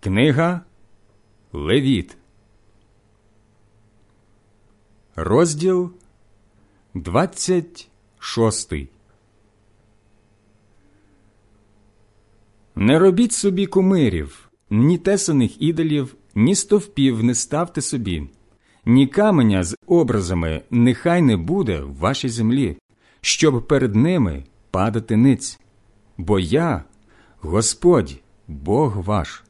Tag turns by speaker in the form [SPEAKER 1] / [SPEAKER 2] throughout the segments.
[SPEAKER 1] Книга Левіт, розділ 26 Не робіть собі кумирів, ні тесаних ідолів, ні стовпів не ставте собі, ні каменя з образами нехай не буде в вашій землі, щоб перед ними падати ниць. Бо я, Господь, Бог ваш.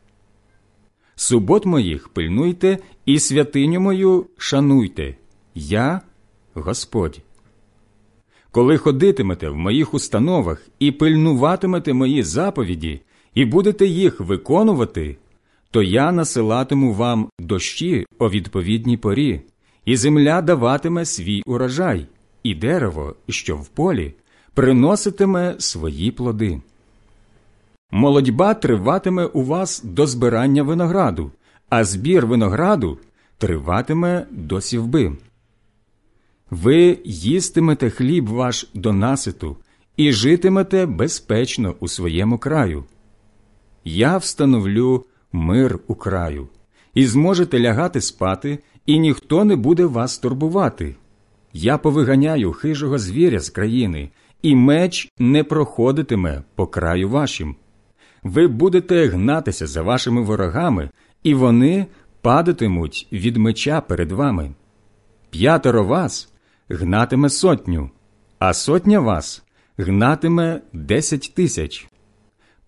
[SPEAKER 1] Субот моїх пильнуйте і святиню мою шануйте. Я Господь. Коли ходитимете в моїх установах і пильнуватимете мої заповіді, і будете їх виконувати, то я насилатиму вам дощі о відповідній порі, і земля даватиме свій урожай, і дерево, що в полі, приноситиме свої плоди. Молодьба триватиме у вас до збирання винограду, а збір винограду триватиме до сівби. Ви їстимете хліб ваш до наситу і житимете безпечно у своєму краю. Я встановлю мир у краю, і зможете лягати спати, і ніхто не буде вас турбувати. Я повиганяю хижого звіря з країни, і меч не проходитиме по краю вашим. Ви будете гнатися за вашими ворогами, і вони падатимуть від меча перед вами. П'ятеро вас гнатиме сотню, а сотня вас гнатиме десять тисяч.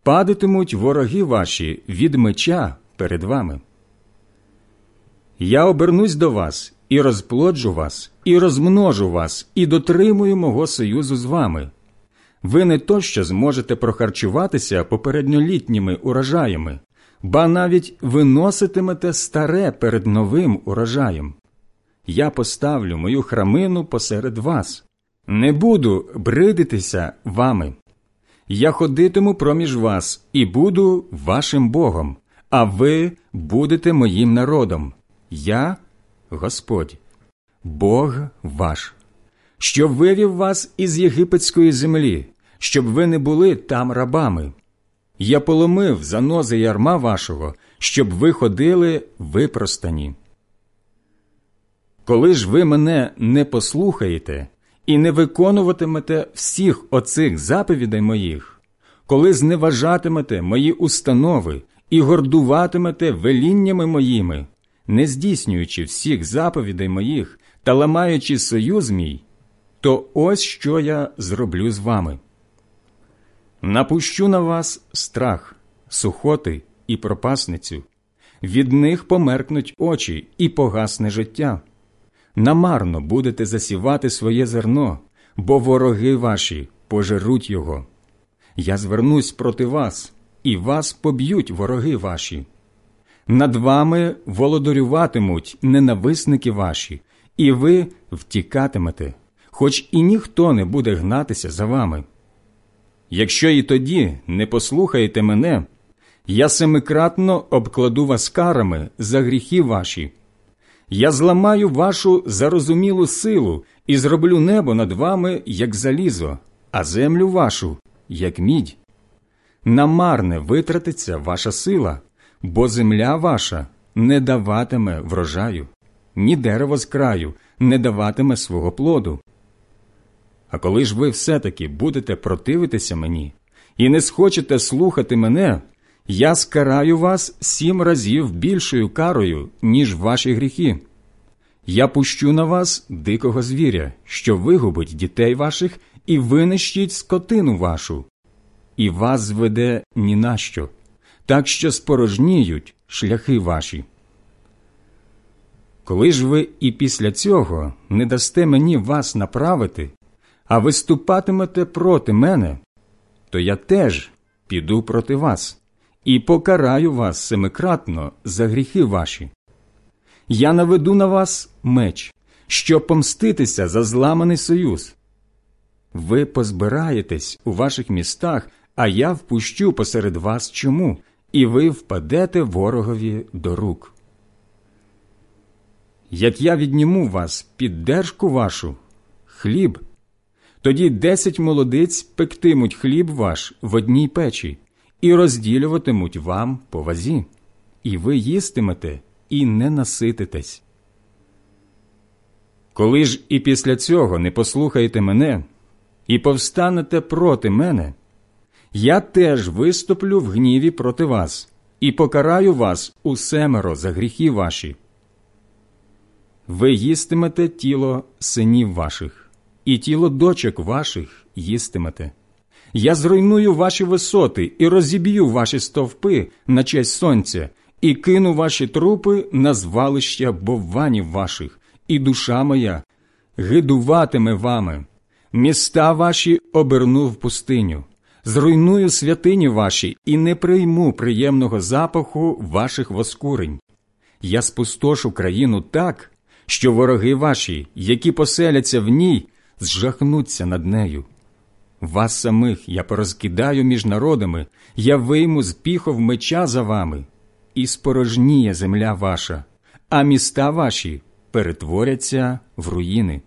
[SPEAKER 1] Падатимуть вороги ваші від меча перед вами. Я обернусь до вас і розплоджу вас, і розмножу вас, і дотримую мого союзу з вами. Ви не то що зможете прохарчуватися попередньолітніми урожаями, ба навіть виноситимете старе перед новим урожаєм. Я поставлю мою храмину посеред вас, не буду бридитися вами. Я ходитиму проміж вас і буду вашим Богом, а ви будете моїм народом. Я Господь, Бог ваш, що вивів вас із єгипетської землі, щоб ви не були там рабами. Я поломив занози ярма вашого, щоб ви ходили випростані. Коли ж ви мене не послухаєте і не виконуватимете всіх оцих заповідей моїх, коли зневажатимете мої установи і гордуватимете веліннями моїми, не здійснюючи всіх заповідей моїх та ламаючи союз мій, то ось що я зроблю з вами. Напущу на вас страх, сухоти і пропасницю, від них померкнуть очі і погасне життя. Намарно будете засівати своє зерно, бо вороги ваші пожеруть його. Я звернусь проти вас, і вас поб'ють вороги ваші. Над вами володарюватимуть ненависники ваші, і ви втікатимете, хоч і ніхто не буде гнатися за вами. Якщо і тоді не послухаєте мене, я семикратно обкладу вас карами за гріхи ваші. Я зламаю вашу зарозумілу силу і зроблю небо над вами, як залізо, а землю вашу, як мідь. Намарне витратиться ваша сила, бо земля ваша не даватиме врожаю, ні дерево з краю не даватиме свого плоду. А коли ж ви все-таки будете противитися мені і не схочете слухати мене, я скараю вас сім разів більшою карою, ніж ваші гріхи. Я пущу на вас дикого звіря, що вигубить дітей ваших і винищить скотину вашу, і вас зведе ні на що, так що спорожніють шляхи ваші. Коли ж ви і після цього не дасте мені вас направити, а виступатимете проти мене, то я теж піду проти вас і покараю вас семикратно за гріхи ваші. Я наведу на вас меч, щоб помститися за зламаний союз. Ви позбираєтесь у ваших містах, а я впущу посеред вас чому, і ви впадете ворогові до рук. Як я відніму вас під держку вашу, хліб, тоді десять молодиць пектимуть хліб ваш в одній печі і розділюватимуть вам по вазі. і ви їстимете і не насититесь. Коли ж і після цього не послухаєте мене і повстанете проти мене, я теж виступлю в гніві проти вас і покараю вас у семеро за гріхи ваші. Ви їстимете тіло синів ваших, і тіло дочок ваших їстимете. Я зруйную ваші висоти і розіб'ю ваші стовпи на честь сонця, і кину ваші трупи на звалища бовванів ваших, і душа моя гидуватиме вами. Міста ваші оберну в пустиню, зруйную святині ваші і не прийму приємного запаху ваших воскурень. Я спустошу країну так, що вороги ваші, які поселяться в ній, зжахнуться над нею. Вас самих я порозкидаю між народами, я вийму з піхов меча за вами, і спорожніє земля ваша, а міста ваші перетворяться в руїни.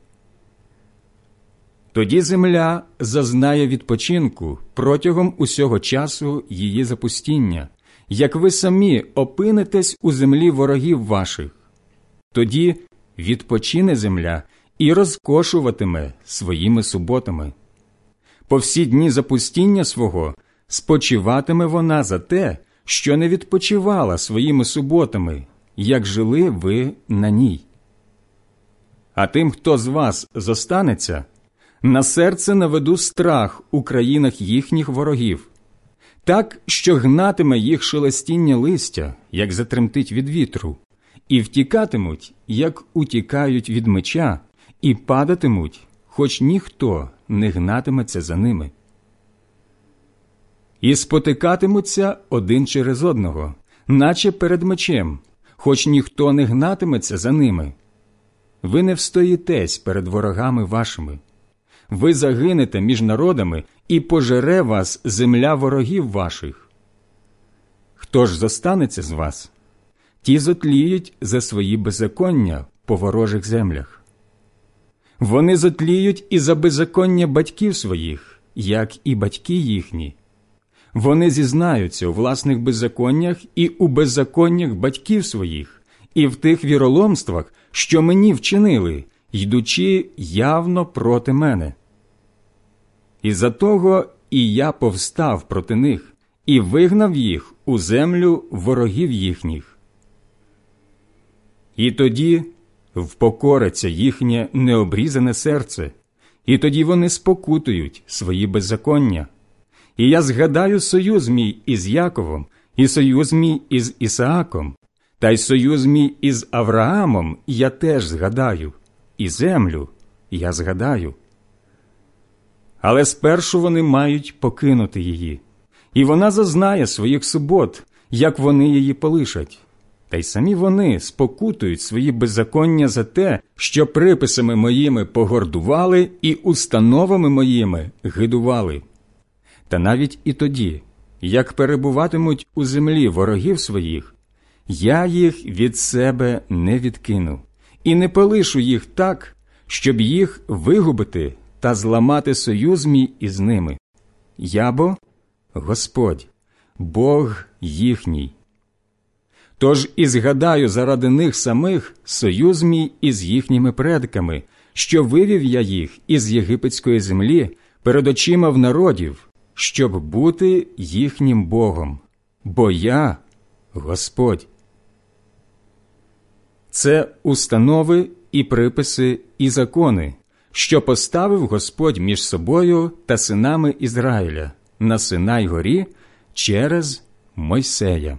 [SPEAKER 1] Тоді земля зазнає відпочинку протягом усього часу її запустіння, як ви самі опинитесь у землі ворогів ваших. Тоді відпочине земля і розкошуватиме своїми суботами. По всі дні запустіння свого спочиватиме вона за те, що не відпочивала своїми суботами, як жили ви на ній. А тим, хто з вас зостанеться, на серце наведу страх у країнах їхніх ворогів, так, що гнатиме їх шелестіння листя, як затремтить від вітру, і втікатимуть, як утікають від меча, і падатимуть, хоч ніхто не гнатиметься за ними. І спотикатимуться один через одного, наче перед мечем, хоч ніхто не гнатиметься за ними. Ви не встоїтесь перед ворогами вашими. Ви загинете між народами і пожере вас земля ворогів ваших. Хто ж зостанеться з вас? Ті зотліють за свої беззаконня по ворожих землях. Вони зотліють і за беззаконня батьків своїх, як і батьки їхні. Вони зізнаються у власних беззаконнях і у беззаконнях батьків своїх, і в тих віроломствах, що мені вчинили, йдучи явно проти мене. І за того і я повстав проти них і вигнав їх у землю ворогів їхніх. І тоді впокориться їхнє необрізане серце, і тоді вони спокутують свої беззаконня. І я згадаю союз мій із Яковом, і союз мій із Ісааком, та й союз мій із Авраамом я теж згадаю, і землю я згадаю. Але спершу вони мають покинути її, і вона зазнає своїх субот, як вони її полишать. Та й самі вони спокутують свої беззаконня за те, що приписами моїми погордували і установами моїми гидували. Та навіть і тоді, як перебуватимуть у землі ворогів своїх, я їх від себе не відкину і не полишу їх так, щоб їх вигубити та зламати союз мій із ними. Я бо Господь, Бог їхній. Тож і згадаю заради них самих союз мій із їхніми предками, що вивів я їх із єгипетської землі перед очима в народів, щоб бути їхнім Богом, бо я Господь. Це установи і приписи і закони, що поставив Господь між собою та синами Ізраїля на Синай горі через Мойсея.